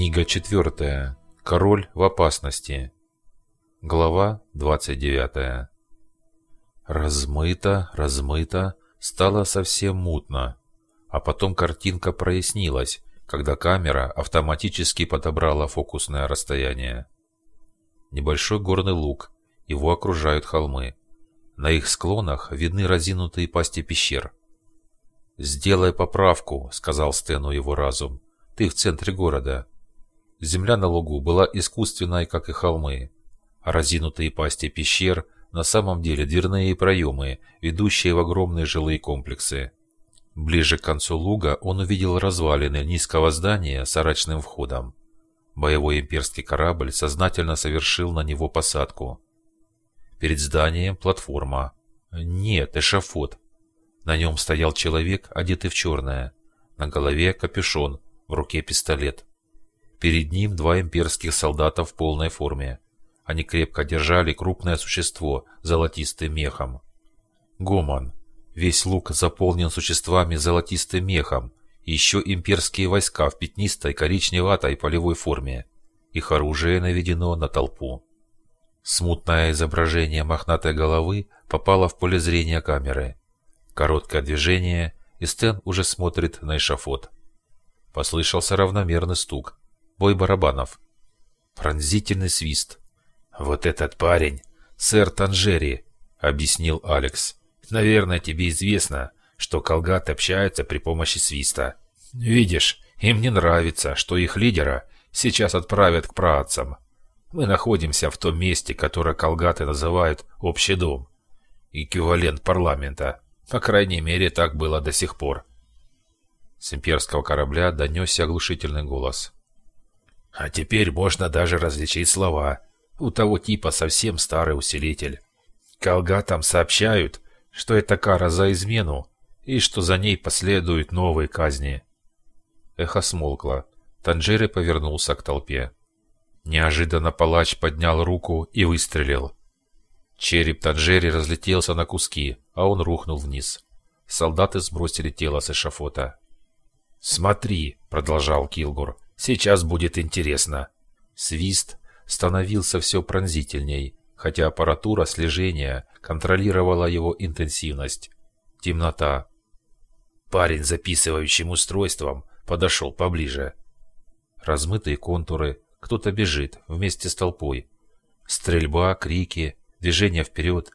Книга четвертая. Король в опасности. Глава 29. Размыто, размыто, стало совсем мутно. А потом картинка прояснилась, когда камера автоматически подобрала фокусное расстояние. Небольшой горный луг, его окружают холмы. На их склонах видны разинутые пасти пещер. «Сделай поправку», — сказал Стэну его разум. «Ты в центре города. Земля на лугу была искусственной, как и холмы, разинутые пасти пещер на самом деле дверные проемы, ведущие в огромные жилые комплексы. Ближе к концу луга он увидел развалины низкого здания с арочным входом. Боевой имперский корабль сознательно совершил на него посадку. Перед зданием платформа. Нет, эшафот. На нем стоял человек, одетый в черное. На голове капюшон, в руке пистолет. Перед ним два имперских солдата в полной форме. Они крепко держали крупное существо золотистым мехом. Гомон. Весь луг заполнен существами золотистым мехом. Еще имперские войска в пятнистой коричневатой полевой форме. Их оружие наведено на толпу. Смутное изображение мохнатой головы попало в поле зрения камеры. Короткое движение, и Стэн уже смотрит на эшафот. Послышался равномерный стук бой барабанов. Пронзительный свист. «Вот этот парень, сэр Танжери», — объяснил Алекс. «Наверное, тебе известно, что колгат общаются при помощи свиста. Видишь, им не нравится, что их лидера сейчас отправят к праотцам. Мы находимся в том месте, которое колгаты называют «общий дом». Эквивалент парламента. По крайней мере, так было до сих пор. С имперского корабля донесся оглушительный голос. А теперь можно даже различить слова. У того типа совсем старый усилитель. Колгатам сообщают, что это кара за измену, и что за ней последуют новые казни. Эхо смолкло. Танжери повернулся к толпе. Неожиданно палач поднял руку и выстрелил. Череп Танжери разлетелся на куски, а он рухнул вниз. Солдаты сбросили тело с эшафота. «Смотри», — продолжал Килгур, Сейчас будет интересно. Свист становился все пронзительней, хотя аппаратура слежения контролировала его интенсивность. Темнота. Парень записывающим устройством подошел поближе. Размытые контуры, кто-то бежит вместе с толпой. Стрельба, крики, движение вперед.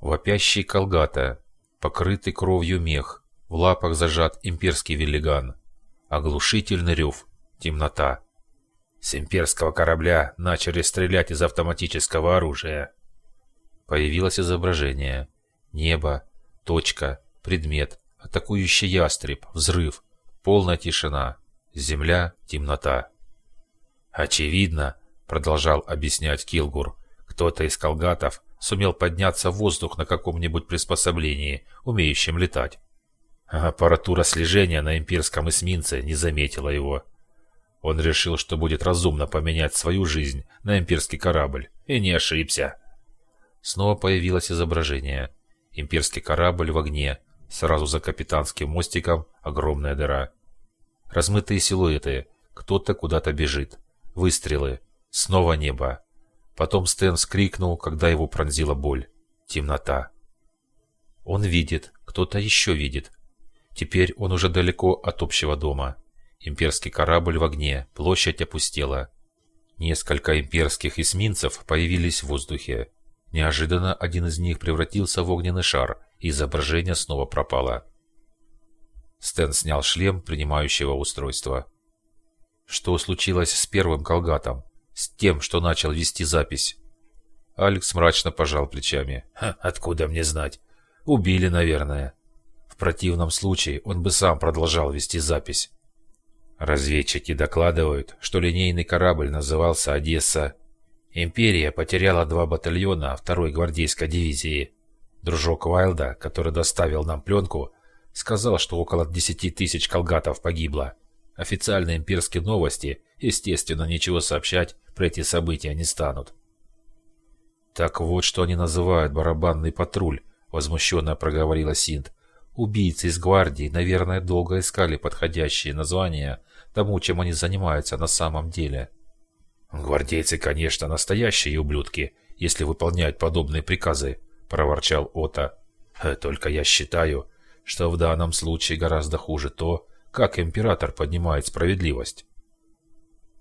Вопящий колгата, покрытый кровью мех, в лапах зажат имперский велиган. Оглушительный рев Темнота. С имперского корабля начали стрелять из автоматического оружия. Появилось изображение. Небо, точка, предмет, атакующий ястреб, взрыв, полная тишина, земля, темнота. «Очевидно», — продолжал объяснять Килгур, «кто-то из колгатов сумел подняться в воздух на каком-нибудь приспособлении, умеющем летать. аппаратура слежения на имперском эсминце не заметила его. Он решил, что будет разумно поменять свою жизнь на имперский корабль, и не ошибся. Снова появилось изображение. Имперский корабль в огне, сразу за капитанским мостиком огромная дыра. Размытые силуэты, кто-то куда-то бежит. Выстрелы, снова небо. Потом Стэн скрикнул, когда его пронзила боль. Темнота. Он видит, кто-то еще видит. Теперь он уже далеко от общего дома. Имперский корабль в огне, площадь опустела. Несколько имперских эсминцев появились в воздухе. Неожиданно один из них превратился в огненный шар, и изображение снова пропало. Стэн снял шлем принимающего устройства. Что случилось с первым колгатом? С тем, что начал вести запись? Алекс мрачно пожал плечами. «Откуда мне знать? Убили, наверное. В противном случае он бы сам продолжал вести запись. Разведчики докладывают, что линейный корабль назывался «Одесса». Империя потеряла два батальона второй гвардейской дивизии. Дружок Уайлда, который доставил нам пленку, сказал, что около 10 тысяч колгатов погибло. Официальные имперские новости, естественно, ничего сообщать про эти события не станут. «Так вот, что они называют барабанный патруль», — возмущенно проговорила Синт. «Убийцы из гвардии, наверное, долго искали подходящие названия тому, чем они занимаются на самом деле. «Гвардейцы, конечно, настоящие ублюдки, если выполняют подобные приказы», — проворчал Ота. «Э, «Только я считаю, что в данном случае гораздо хуже то, как император поднимает справедливость».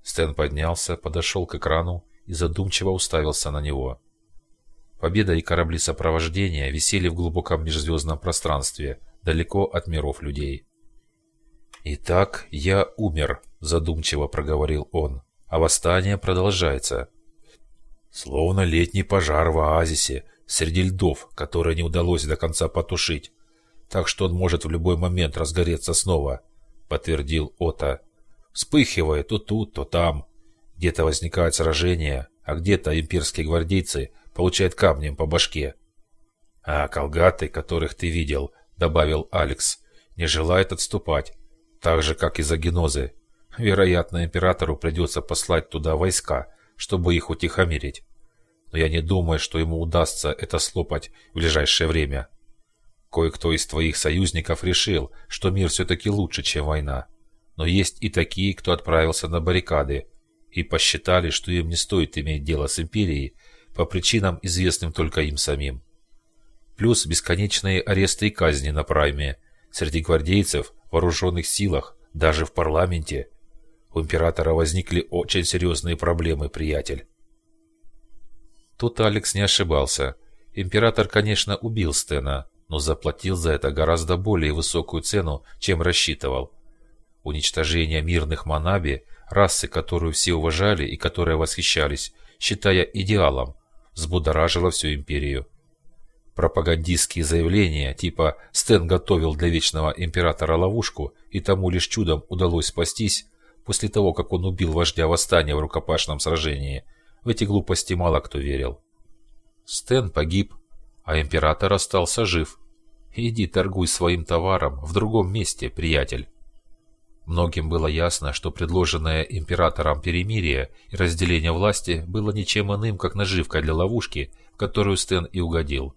Стэн поднялся, подошел к экрану и задумчиво уставился на него. Победа и корабли сопровождения висели в глубоком межзвездном пространстве, далеко от миров людей. «Итак, я умер», – задумчиво проговорил он, – «а восстание продолжается». «Словно летний пожар в оазисе, среди льдов, которые не удалось до конца потушить, так что он может в любой момент разгореться снова», – подтвердил Ота. «Вспыхивает то тут, то там. Где-то возникает сражение, а где-то имперские гвардейцы получают камнем по башке». «А колгаты, которых ты видел», – добавил Алекс, – «не желают отступать» так же, как и за генозы. Вероятно, императору придется послать туда войска, чтобы их утихомирить. Но я не думаю, что ему удастся это слопать в ближайшее время. Кое-кто из твоих союзников решил, что мир все-таки лучше, чем война. Но есть и такие, кто отправился на баррикады и посчитали, что им не стоит иметь дело с империей по причинам, известным только им самим. Плюс бесконечные аресты и казни на прайме среди гвардейцев – вооруженных силах, даже в парламенте. У императора возникли очень серьезные проблемы, приятель. Тут Алекс не ошибался. Император, конечно, убил Стена, но заплатил за это гораздо более высокую цену, чем рассчитывал. Уничтожение мирных Манаби, расы, которую все уважали и которой восхищались, считая идеалом, взбудоражило всю империю. Пропагандистские заявления, типа «Стэн готовил для Вечного Императора ловушку, и тому лишь чудом удалось спастись», после того, как он убил вождя восстания в рукопашном сражении, в эти глупости мало кто верил. Стэн погиб, а Император остался жив. Иди торгуй своим товаром в другом месте, приятель. Многим было ясно, что предложенное императором перемирие и разделение власти было ничем иным, как наживка для ловушки, в которую Стэн и угодил.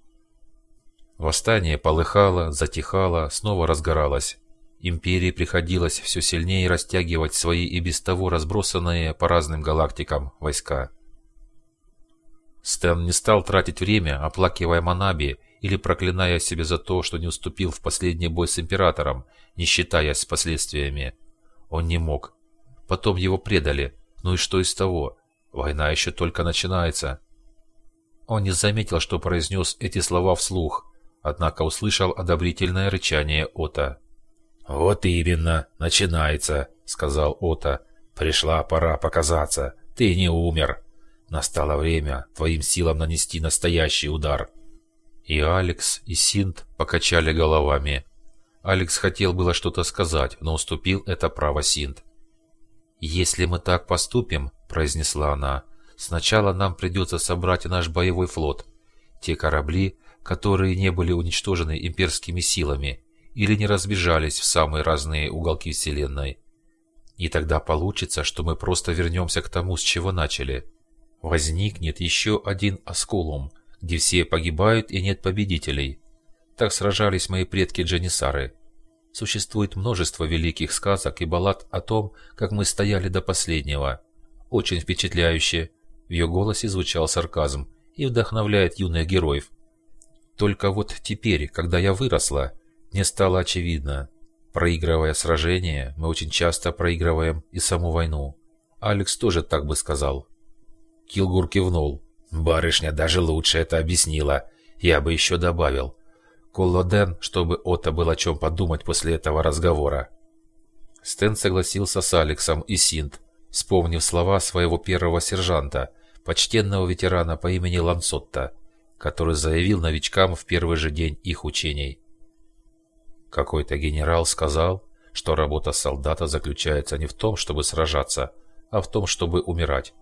Восстание полыхало, затихало, снова разгоралось. Империи приходилось все сильнее растягивать свои и без того разбросанные по разным галактикам войска. Стэн не стал тратить время, оплакивая Манаби или проклиная себя за то, что не уступил в последний бой с Императором, не считаясь с последствиями. Он не мог. Потом его предали. Ну и что из того? Война еще только начинается. Он не заметил, что произнес эти слова вслух – однако услышал одобрительное рычание Ота. «Вот именно, начинается», — сказал Ота. «Пришла пора показаться. Ты не умер. Настало время твоим силам нанести настоящий удар». И Алекс, и Синт покачали головами. Алекс хотел было что-то сказать, но уступил это право Синт. «Если мы так поступим», — произнесла она, — «сначала нам придется собрать наш боевой флот. Те корабли, которые не были уничтожены имперскими силами или не разбежались в самые разные уголки Вселенной. И тогда получится, что мы просто вернемся к тому, с чего начали. Возникнет еще один Аскулум, где все погибают и нет победителей. Так сражались мои предки Джанисары. Существует множество великих сказок и баллад о том, как мы стояли до последнего. Очень впечатляюще. В ее голосе звучал сарказм и вдохновляет юных героев, только вот теперь, когда я выросла, мне стало очевидно. Проигрывая сражение, мы очень часто проигрываем и саму войну. Алекс тоже так бы сказал. Килгур кивнул. Барышня даже лучше это объяснила. Я бы еще добавил. Коллоден, чтобы Отто был о чем подумать после этого разговора. Стэн согласился с Алексом и Синт, вспомнив слова своего первого сержанта, почтенного ветерана по имени Лансотта, который заявил новичкам в первый же день их учений. Какой-то генерал сказал, что работа солдата заключается не в том, чтобы сражаться, а в том, чтобы умирать.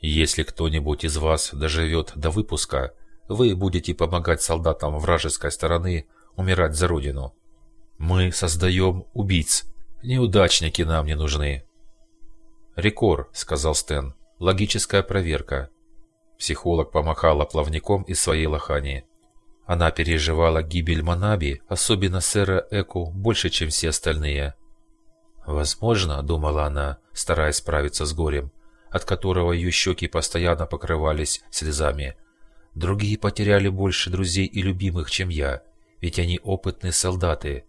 Если кто-нибудь из вас доживет до выпуска, вы будете помогать солдатам вражеской стороны умирать за родину. Мы создаем убийц. Неудачники нам не нужны. «Рекор», — сказал Стэн. «Логическая проверка. Психолог помахала плавником из своей лохани. Она переживала гибель Манаби, особенно сэра Эку, больше, чем все остальные. Возможно, думала она, стараясь справиться с горем, от которого ее щеки постоянно покрывались слезами. Другие потеряли больше друзей и любимых, чем я, ведь они опытные солдаты.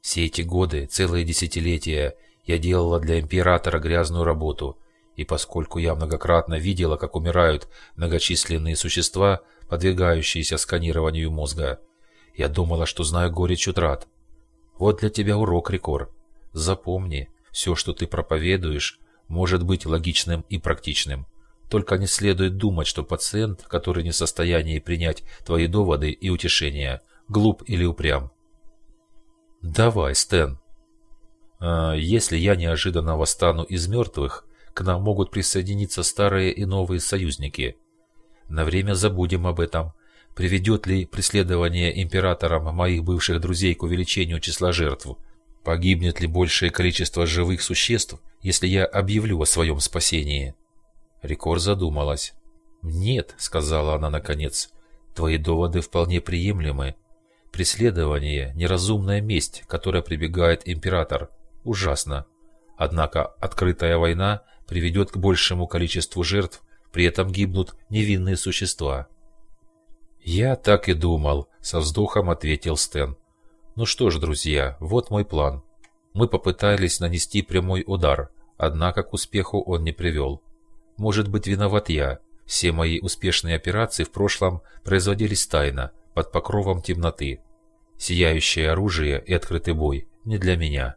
Все эти годы, целые десятилетия, я делала для императора грязную работу, и поскольку я многократно видела, как умирают многочисленные существа, подвергающиеся сканированию мозга, я думала, что знаю горечь утрат. Вот для тебя урок, Рекор. Запомни, все, что ты проповедуешь, может быть логичным и практичным. Только не следует думать, что пациент, который не в состоянии принять твои доводы и утешения, глуп или упрям. Давай, Стэн. А если я неожиданно восстану из мертвых, к нам могут присоединиться старые и новые союзники. На время забудем об этом. Приведет ли преследование императором моих бывших друзей к увеличению числа жертв? Погибнет ли большее количество живых существ, если я объявлю о своем спасении?» Рикор задумалась. «Нет», — сказала она наконец, — «твои доводы вполне приемлемы. Преследование — неразумная месть, которая прибегает император. Ужасно. Однако открытая война приведет к большему количеству жертв, при этом гибнут невинные существа». «Я так и думал», — со вздохом ответил Стэн. Ну что ж, друзья, вот мой план. Мы попытались нанести прямой удар, однако к успеху он не привел. Может быть, виноват я. Все мои успешные операции в прошлом производились тайно, под покровом темноты. Сияющее оружие и открытый бой не для меня.